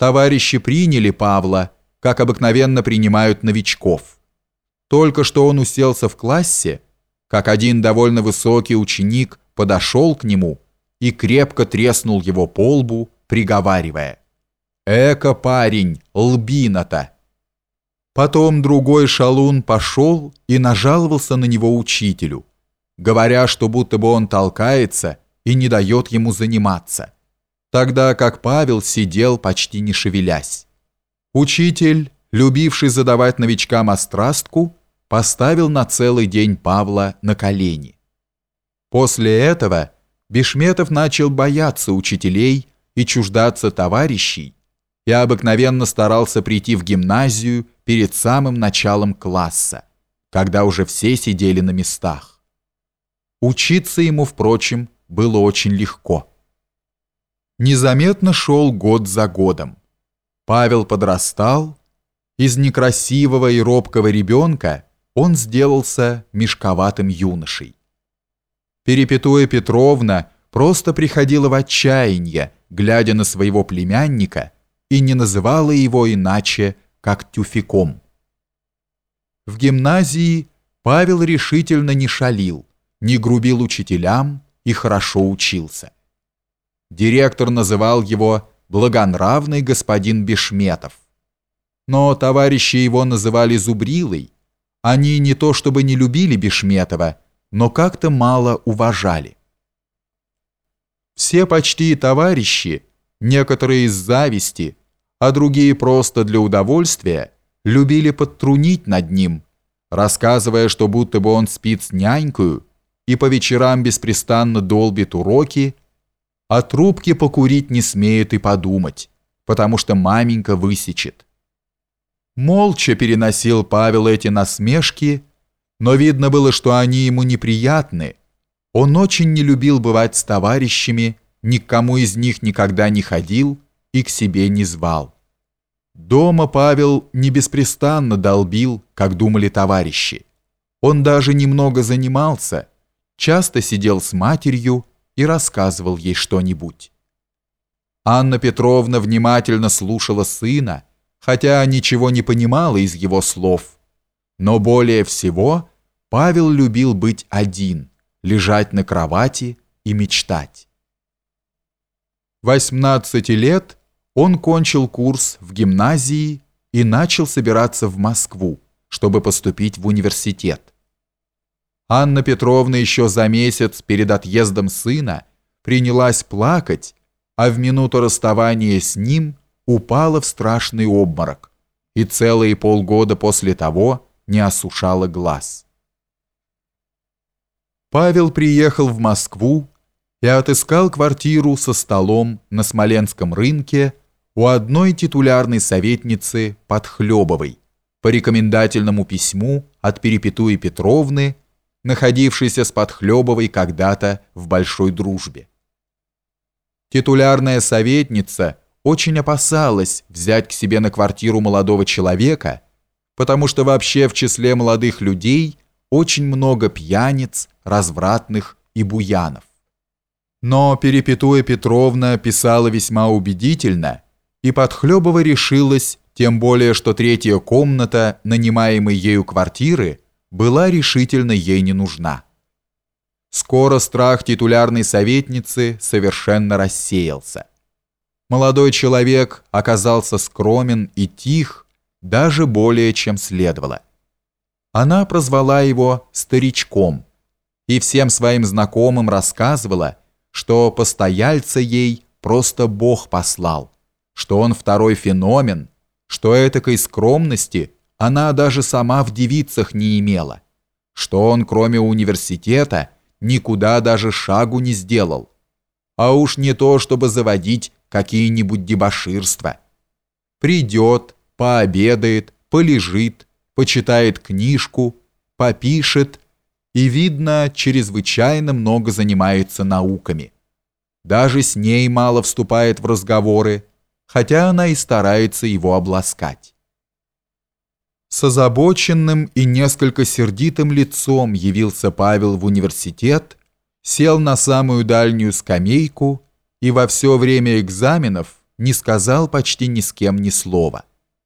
Товарищи приняли Павла, как обыкновенно принимают новичков. Только что он уселся в классе, как один довольно высокий ученик подошел к нему и крепко треснул его по лбу, приговаривая «Эко, парень, лбина-то!» Потом другой шалун пошел и нажаловался на него учителю, говоря, что будто бы он толкается и не дает ему заниматься, тогда как Павел сидел почти не шевелясь. Учитель, любивший задавать новичкам острастку, поставил на целый день Павла на колени. После этого Бешметов начал бояться учителей и чуждаться товарищей, и обыкновенно старался прийти в гимназию перед самым началом класса, когда уже все сидели на местах. Учиться ему, впрочем, было очень легко. Незаметно шел год за годом. Павел подрастал, из некрасивого и робкого ребенка он сделался мешковатым юношей. Перепетуя Петровна просто приходила в отчаяние, глядя на своего племянника, и не называла его иначе, как тюфяком. В гимназии Павел решительно не шалил, не грубил учителям и хорошо учился. Директор называл его «благонравный господин Бешметов». Но товарищи его называли Зубрилой. Они не то чтобы не любили Бешметова, но как-то мало уважали. Все почти товарищи, некоторые из зависти, а другие просто для удовольствия, любили подтрунить над ним, рассказывая, что будто бы он спит с нянькою и по вечерам беспрестанно долбит уроки, а трубки покурить не смеет и подумать, потому что маменька высечет. Молча переносил Павел эти насмешки, но видно было, что они ему неприятны. Он очень не любил бывать с товарищами, никому из них никогда не ходил и к себе не звал. Дома Павел не беспрестанно долбил, как думали товарищи. Он даже немного занимался, часто сидел с матерью и рассказывал ей что-нибудь. Анна Петровна внимательно слушала сына, хотя ничего не понимала из его слов. Но более всего Павел любил быть один, лежать на кровати и мечтать. 18 лет он кончил курс в гимназии и начал собираться в Москву, чтобы поступить в университет. Анна Петровна еще за месяц перед отъездом сына принялась плакать, а в минуту расставания с ним упала в страшный обморок и целые полгода после того не осушала глаз. Павел приехал в Москву и отыскал квартиру со столом на Смоленском рынке у одной титулярной советницы Подхлебовой по рекомендательному письму от Перепетуи Петровны, находившейся с Подхлебовой когда-то в большой дружбе. Титулярная советница очень опасалась взять к себе на квартиру молодого человека, потому что вообще в числе молодых людей очень много пьяниц, развратных и буянов. Но Перепетуя Петровна писала весьма убедительно, и Подхлебова решилась, тем более, что третья комната, нанимаемой ею квартиры, была решительно ей не нужна. Скоро страх титулярной советницы совершенно рассеялся. Молодой человек оказался скромен и тих, даже более чем следовало. Она прозвала его «старичком» и всем своим знакомым рассказывала, что постояльца ей просто Бог послал, что он второй феномен, что этакой скромности она даже сама в девицах не имела, что он кроме университета никуда даже шагу не сделал, а уж не то, чтобы заводить какие-нибудь дебоширства. Придет, пообедает, полежит, почитает книжку, попишет и, видно, чрезвычайно много занимается науками. Даже с ней мало вступает в разговоры, хотя она и старается его обласкать. С озабоченным и несколько сердитым лицом явился Павел в университет, сел на самую дальнюю скамейку и во все время экзаменов не сказал почти ни с кем ни слова.